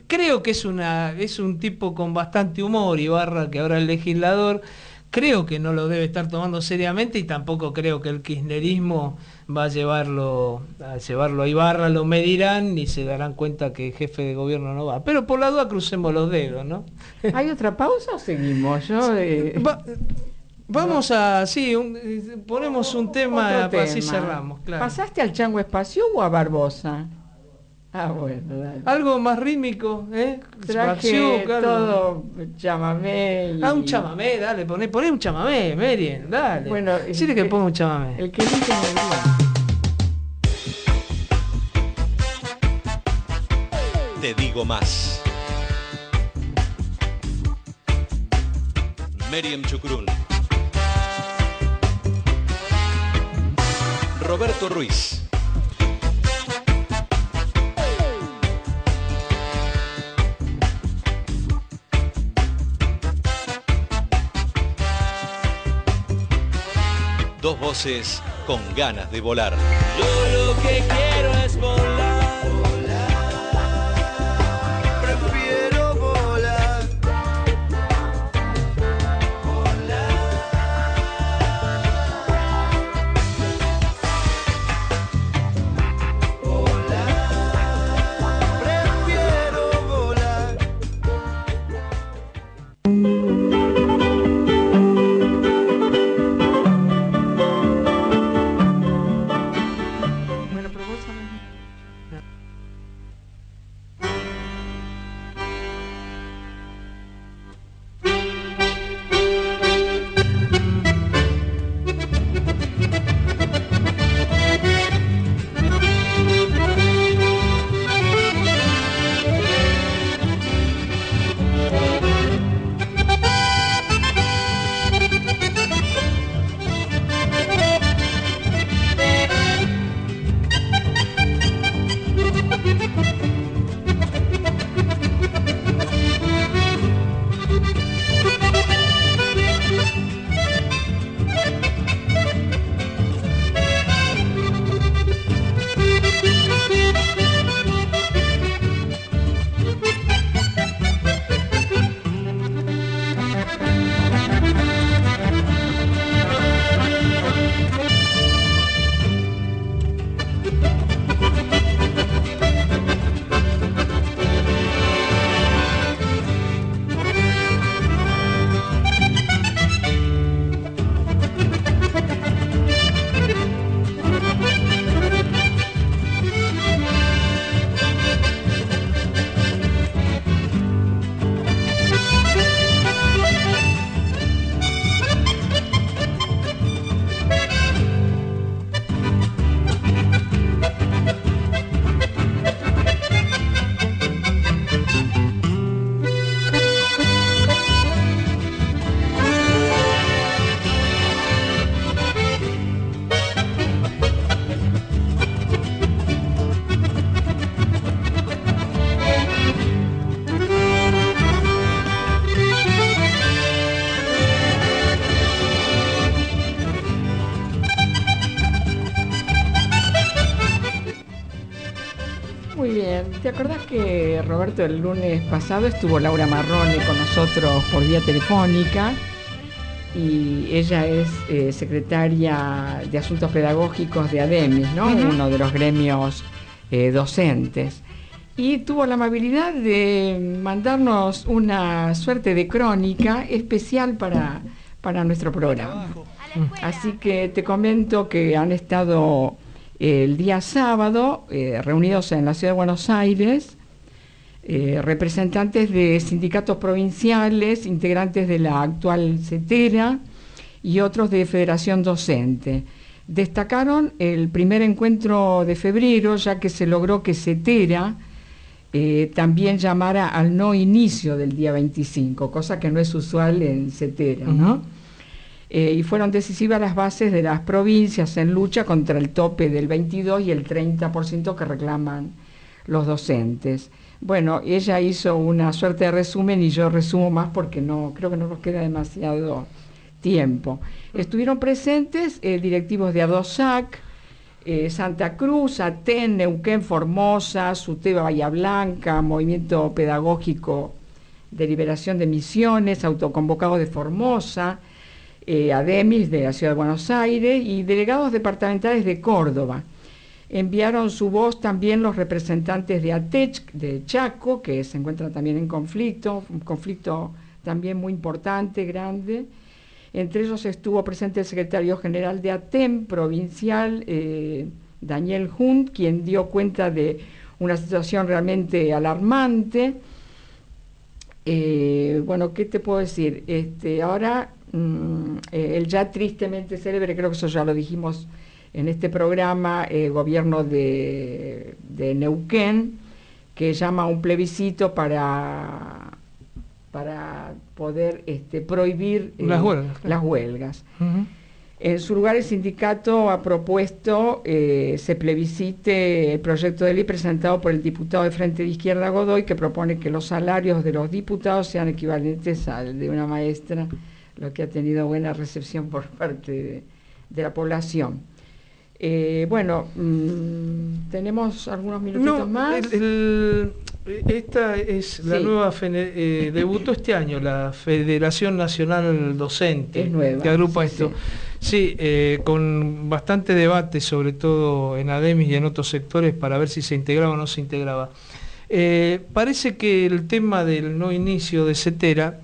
creo que es, una, es un tipo con bastante humor, y barra que ahora el legislador creo que no lo debe estar tomando seriamente y tampoco creo que el kirchnerismo va a llevarlo a llevarlo a Ibarra, lo medirán y se darán cuenta que el jefe de gobierno no va. Pero por la duda crucemos los dedos, ¿no? ¿Hay otra pausa o seguimos? Yo, eh, vamos a, sí, eh, ponemos un tema, así cerramos. ¿Pasaste al Chango Espacio o a Barbosa? Ah, bueno, dale. Algo más rítmico, ¿eh? Traje todo chamamé. Ah, un chamamé, dale, poné, poné un chamamé, Merien, dale. Bueno, Decirle que ponga un chamamé. El que dice Te digo más. Meriam Chucrún. Roberto Ruiz. Dos voces con ganas de volar. Yo lo que quiero es volar. Roberto el lunes pasado estuvo Laura Marrone con nosotros por vía telefónica? Y ella es eh, secretaria de Asuntos Pedagógicos de ADEMIS, ¿no? Uno de los gremios eh, docentes. Y tuvo la amabilidad de mandarnos una suerte de crónica especial para, para nuestro programa. Así que te comento que han estado el día sábado eh, reunidos en la ciudad de Buenos Aires eh, representantes de sindicatos provinciales, integrantes de la actual CETERA y otros de Federación Docente. Destacaron el primer encuentro de febrero, ya que se logró que CETERA eh, también llamara al no inicio del día 25, cosa que no es usual en CETERA, ¿no? Eh, y fueron decisivas las bases de las provincias en lucha contra el tope del 22 y el 30% que reclaman los docentes. Bueno, ella hizo una suerte de resumen y yo resumo más porque no creo que no nos queda demasiado tiempo. Estuvieron presentes eh, directivos de ADOSAC, eh, Santa Cruz, ATEN, Neuquén, Formosa, SUTEBA Bahía Blanca, Movimiento Pedagógico de Liberación de Misiones, Autoconvocados de Formosa, eh, ADEMIS de la Ciudad de Buenos Aires y delegados departamentales de Córdoba. Enviaron su voz también los representantes de ATECH, de Chaco, que se encuentran también en conflicto, un conflicto también muy importante, grande. Entre ellos estuvo presente el secretario general de ATEM provincial, eh, Daniel Hunt, quien dio cuenta de una situación realmente alarmante. Eh, bueno, ¿qué te puedo decir? Este, ahora Mm, eh, el ya tristemente célebre, creo que eso ya lo dijimos en este programa, el eh, gobierno de, Neuquén, que llama a un plebiscito para, para poder este, prohibir eh, las huelgas. En su lugar, el sindicato ha propuesto se plebiscite el proyecto de ley presentado por el diputado de Frente de Izquierda Godoy, que propone que los salarios de los diputados sean equivalentes al de una maestra lo que ha tenido buena recepción por parte de, la población. Eh, bueno, mm, tenemos algunos minutitos más. esta es la nueva, eh, debutó este año la Federación Nacional Docente, que agrupa esto. Sí, eh, con bastante debate, sobre todo en ADEMIS y en otros sectores, para ver si se integraba o no se integraba. parece que el tema del no inicio de CETERA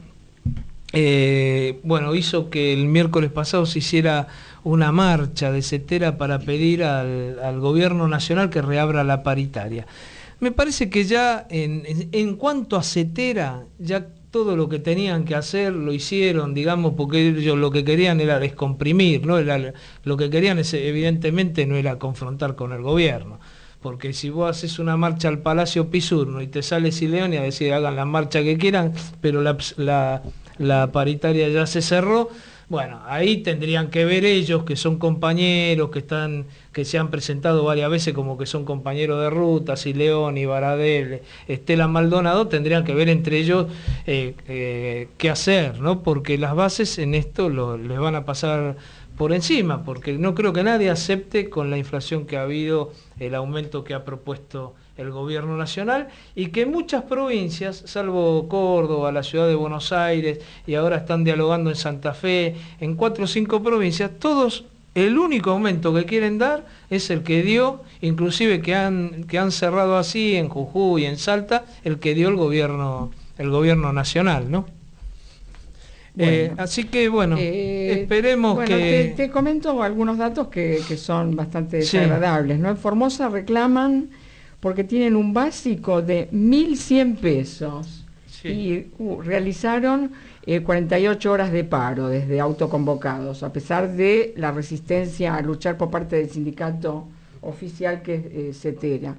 eh, bueno, hizo que el miércoles pasado se hiciera una marcha de CETERA para pedir al, gobierno nacional que reabra la paritaria. Me parece que ya en, cuanto a CETERA, ya todo lo que tenían que hacer lo hicieron, digamos, porque ellos lo que querían era descomprimir, ¿no? Lo que querían es, evidentemente no era confrontar con el gobierno porque si vos haces una marcha al Palacio Pisurno y te sale Sileón y a decir hagan la marcha que quieran, pero la, la paritaria ya se cerró. Bueno, ahí tendrían que ver ellos que son compañeros, que están, que se han presentado varias veces como que son compañeros de ruta, y León y Baradel, Estela Maldonado, tendrían que ver entre ellos eh, eh, qué hacer, ¿no? Porque las bases en esto les van a pasar por encima, porque no creo que nadie acepte con la inflación que ha habido, el aumento que ha propuesto el gobierno nacional y que muchas provincias, salvo Córdoba, la ciudad de Buenos Aires y ahora están dialogando en Santa Fe, en cuatro o cinco provincias, todos el único aumento que quieren dar es el que dio, inclusive que han, que han cerrado así en Jujuy y en Salta, el que dio el gobierno, el gobierno nacional, ¿no? Eh, así que bueno, eh, esperemos que... Te, te, comento algunos datos que, son bastante desagradables. ¿no? En Formosa reclaman porque tienen un básico de 1.100 pesos y uh, realizaron 48 eh, horas de paro desde autoconvocados, a pesar de la resistencia a luchar por parte del sindicato oficial que es eh, CETERA.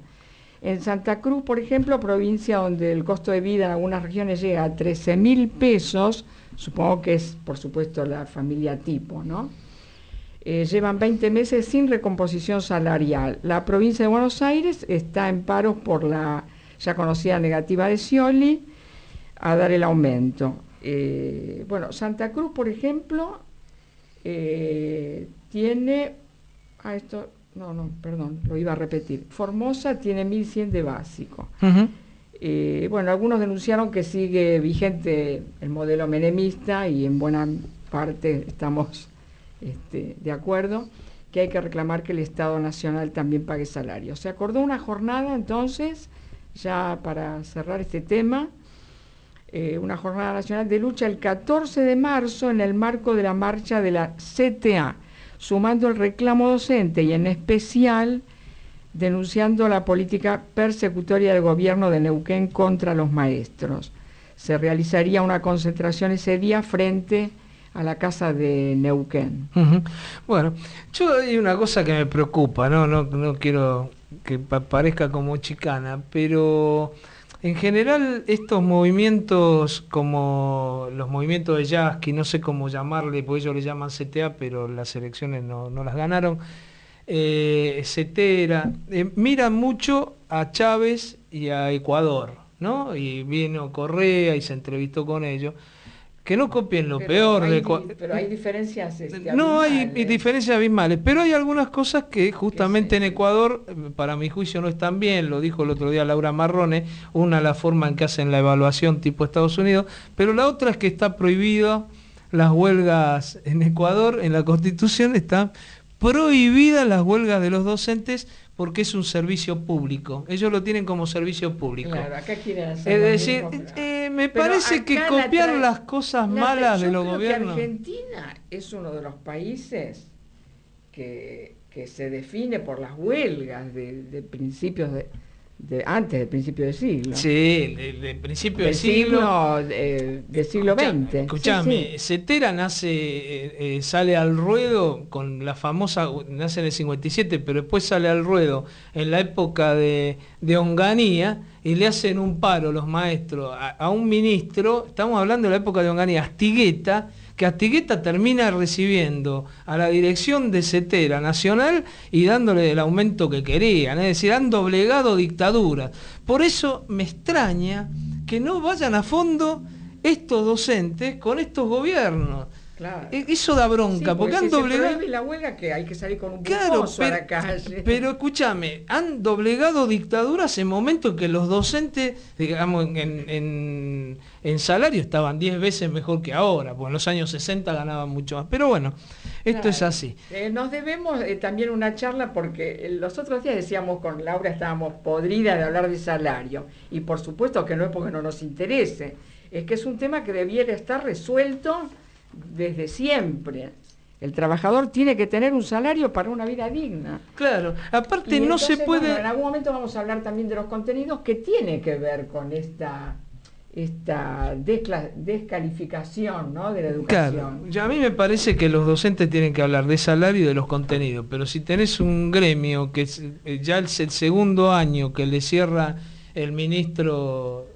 En Santa Cruz, por ejemplo, provincia donde el costo de vida en algunas regiones llega a 13.000 pesos, supongo que es, por supuesto, la familia tipo, ¿no? Eh, llevan 20 meses sin recomposición salarial. La provincia de Buenos Aires está en paros por la ya conocida negativa de Scioli a dar el aumento. Eh, bueno, Santa Cruz, por ejemplo, eh, tiene, a esto no, no, perdón, lo iba a repetir. Formosa tiene 1100 de básico. Eh, bueno, algunos denunciaron que sigue vigente el modelo menemista y en buena parte estamos este, de acuerdo que hay que reclamar que el Estado Nacional también pague salario. Se acordó una jornada entonces, ya para cerrar este tema, eh, una jornada nacional de lucha el 14 de marzo en el marco de la marcha de la CTA, sumando el reclamo docente y en especial denunciando la política persecutoria del gobierno de Neuquén contra los maestros. Se realizaría una concentración ese día frente a la casa de Neuquén. Bueno, yo hay una cosa que me preocupa, no, no, no quiero que parezca como chicana, pero en general estos movimientos como los movimientos de jazz, que no sé cómo llamarle, porque ellos le llaman CTA, pero las elecciones no, no las ganaron, eh, Cetera, eh, miran mucho a Chávez y a Ecuador, ¿no? Y vino Correa y se entrevistó con ellos. Que no copien lo peor de Ecuador. Pero hay diferencias. Este, no hay diferencias abismales, pero hay algunas cosas que justamente en Ecuador, para mi juicio, no están bien. Lo dijo el otro día Laura Marrone. Una, la forma en que hacen la evaluación tipo Estados Unidos, pero la otra es que está prohibido las huelgas en Ecuador, en la Constitución está prohibidas las huelgas de los docentes porque es un servicio público. Ellos lo tienen como servicio público. Claro, acá quieren hacer es decir, eh, me parece que copiar las cosas malas de los gobiernos. Argentina es uno de los países que, que se define por las huelgas de principios de, antes del principio del siglo. Sí, del principio del, siglo. del siglo XX. Escuchame, Cetera nace, eh, eh, sale al ruedo con la famosa, nace en el 57, pero después sale al ruedo en la época de, de Onganía y le hacen un paro los maestros a, a un ministro, estamos hablando de la época de Onganía, Astigueta, que Astigueta termina recibiendo a la dirección de CETERA Nacional y dándole el aumento que querían, es decir, han doblegado dictaduras. Por eso me extraña que no vayan a fondo estos docentes con estos gobiernos. Claro. E, eso da bronca, porque, han doblegado. la huelga que hay que salir con un claro, pero, a la calle. Pero escúchame, han doblegado dictaduras en momentos en que los docentes, digamos, en, en, salario estaban 10 veces mejor que ahora, porque en los años 60 ganaban mucho más. Pero bueno, esto es así. Eh, nos debemos eh, también una charla porque los otros días decíamos con Laura, estábamos podridas de hablar de salario. Y por supuesto que no es porque no nos interese, es que es un tema que debiera estar resuelto desde siempre. El trabajador tiene que tener un salario para una vida digna. Claro, aparte no se puede... en algún momento vamos a hablar también de los contenidos que tiene que ver con esta esta descalificación ¿no? de la educación. Claro, ya a mí me parece que los docentes tienen que hablar de salario y de los contenidos, pero si tenés un gremio que eh, ya es el segundo año que le cierra el ministro,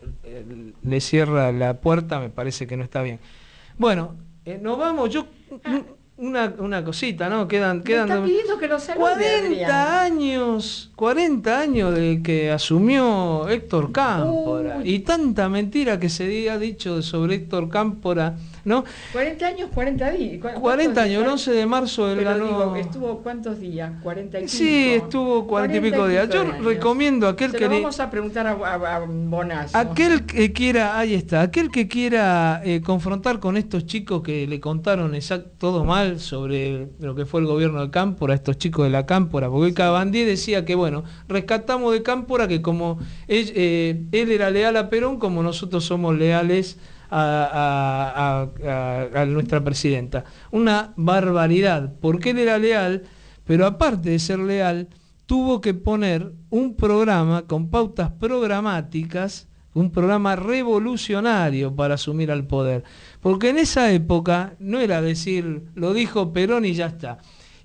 le cierra la puerta, me parece que no está bien. Bueno, eh, nos vamos, yo una, una cosita, ¿no? Quedan, quedan 40 años, 40 años de que asumió Héctor Cámpora. Y tanta mentira que se ha dicho sobre Héctor Cámpora ¿no? 40 años, 40 días. 40 años, el 11 de marzo él ganó. ¿Estuvo cuántos días? 40 y Sí, estuvo 40 y pico días. Yo recomiendo a aquel Se que. Lo vamos a preguntar a, a, Aquel que quiera, ahí está, aquel que quiera eh, confrontar con estos chicos que le contaron exacto, todo mal sobre lo que fue el gobierno de Cámpora, estos chicos de la Cámpora, porque Cabandí decía que, bueno, rescatamos de Cámpora que como él, eh, él era leal a Perón, como nosotros somos leales a, nuestra presidenta. Una barbaridad, porque él era leal, pero aparte de ser leal, tuvo que poner un programa con pautas programáticas, un programa revolucionario para asumir al poder. Porque en esa época no era decir, lo dijo Perón y ya está.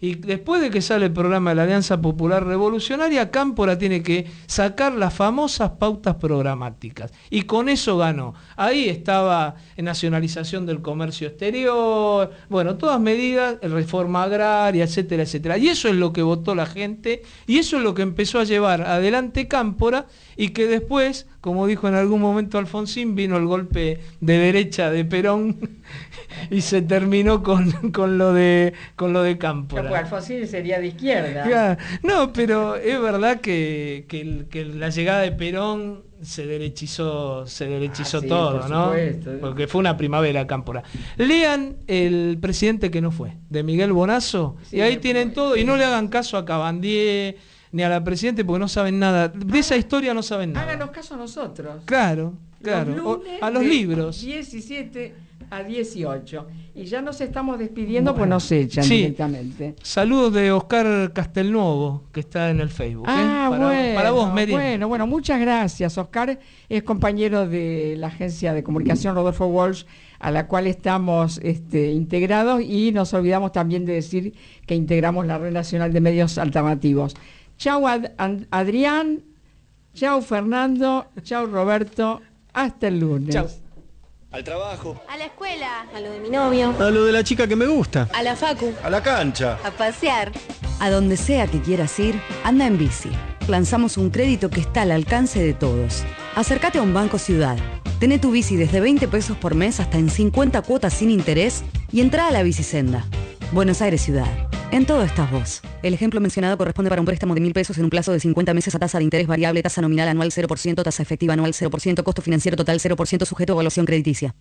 Y después de que sale el programa de la Alianza Popular Revolucionaria, Cámpora tiene que sacar las famosas pautas programáticas. Y con eso ganó. Ahí estaba nacionalización del comercio exterior, bueno, todas medidas, reforma agraria, etcétera, etcétera. Y eso es lo que votó la gente y eso es lo que empezó a llevar adelante Cámpora y que después como dijo en algún momento Alfonsín, vino el golpe de derecha de Perón y se terminó con, con lo de con lo de Cámpora. Pues Alfonsín sería de izquierda. No, pero es verdad que, que, la llegada de Perón se derechizó, se derechizó ah, todo, ¿no? Porque fue una primavera Cámpora. Lean el presidente que no fue, de Miguel Bonazo, y ahí tienen todo, y no le hagan caso a Cabandier ni a la Presidente porque no saben nada. De esa historia no saben nada. Háganos caso a nosotros. Claro, claro. a los libros. 17 a 18. Y ya nos estamos despidiendo, pues nos echan directamente. Saludos de Oscar Castelnuovo, que está en el Facebook. ¿eh? Ah, bueno, para vos, Mary. Bueno, bueno, muchas gracias. Oscar es compañero de la agencia de comunicación Rodolfo Walsh, a la cual estamos este, integrados y nos olvidamos también de decir que integramos la Red Nacional de Medios Alternativos. Chau Adrián, chau Fernando, chau Roberto, hasta el lunes. Chau. Al trabajo. A la escuela. A lo de mi novio. A lo de la chica que me gusta. A la facu. A la cancha. A pasear. A donde sea que quieras ir, anda en bici. Lanzamos un crédito que está al alcance de todos. Acércate a un banco ciudad. Tené tu bici desde 20 pesos por mes hasta en 50 cuotas sin interés y entra a la bicisenda. Buenos Aires Ciudad. En todo estás vos. El ejemplo mencionado corresponde para un préstamo de mil pesos en un plazo de 50 meses a tasa de interés variable, tasa nominal anual 0%, tasa efectiva anual 0%, costo financiero total 0%, sujeto a evaluación crediticia.